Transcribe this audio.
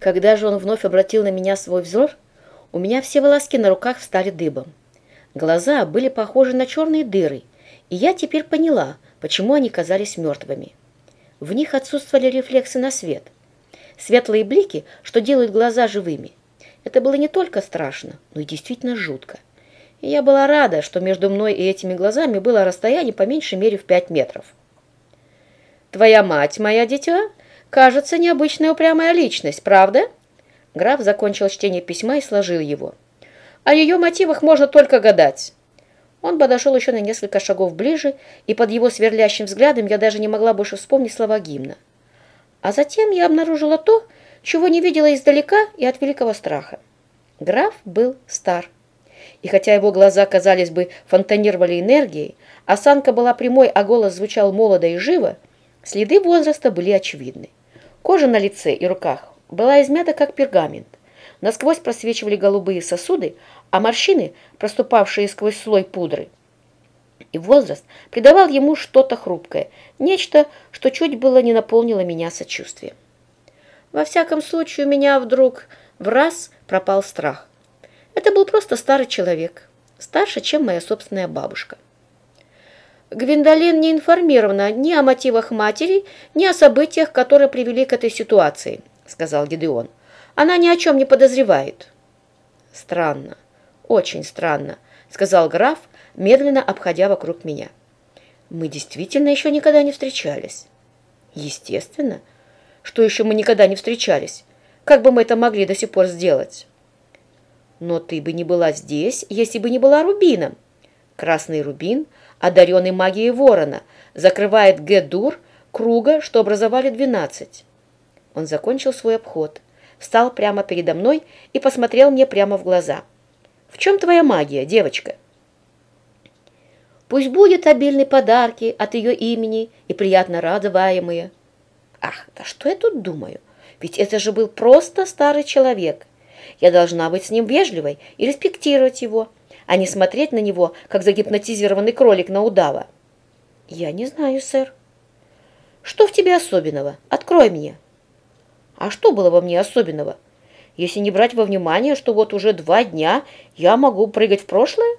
Когда же он вновь обратил на меня свой взор, у меня все волоски на руках встали дыбом. Глаза были похожи на черные дыры, и я теперь поняла, почему они казались мертвыми. В них отсутствовали рефлексы на свет. Светлые блики, что делают глаза живыми. Это было не только страшно, но и действительно жутко. И я была рада, что между мной и этими глазами было расстояние по меньшей мере в пять метров. «Твоя мать, моя дитя, кажется, необычная упрямая личность, правда?» Граф закончил чтение письма и сложил его. «О ее мотивах можно только гадать». Он подошел еще на несколько шагов ближе, и под его сверлящим взглядом я даже не могла больше вспомнить слова гимна. А затем я обнаружила то, чего не видела издалека и от великого страха. Граф был стар. И хотя его глаза, казались бы, фонтанировали энергией, осанка была прямой, а голос звучал молодо и живо, следы возраста были очевидны. Кожа на лице и руках была измята, как пергамент. Насквозь просвечивали голубые сосуды, а морщины, проступавшие сквозь слой пудры. И возраст придавал ему что-то хрупкое, нечто, что чуть было не наполнило меня сочувствием. Во всяком случае, у меня вдруг в раз пропал страх. Это был просто старый человек, старше, чем моя собственная бабушка. Гвиндолин не информирована ни о мотивах матери, ни о событиях, которые привели к этой ситуации, сказал Гидеон. Она ни о чем не подозревает. Странно, очень странно, сказал граф, медленно обходя вокруг меня. Мы действительно еще никогда не встречались. Естественно. Что еще мы никогда не встречались? Как бы мы это могли до сих пор сделать? Но ты бы не была здесь, если бы не была рубином. Красный рубин, одаренный магией ворона, закрывает Гедур круга, что образовали двенадцать. Он закончил свой обход, встал прямо передо мной и посмотрел мне прямо в глаза. «В чем твоя магия, девочка?» «Пусть будет обильные подарки от ее имени и приятно радоваемые». «Ах, да что я тут думаю? Ведь это же был просто старый человек, я должна быть с ним вежливой и респектировать его, а не смотреть на него, как загипнотизированный кролик на удава. Я не знаю, сэр. Что в тебе особенного? Открой мне. А что было во мне особенного? Если не брать во внимание, что вот уже два дня я могу прыгать в прошлое?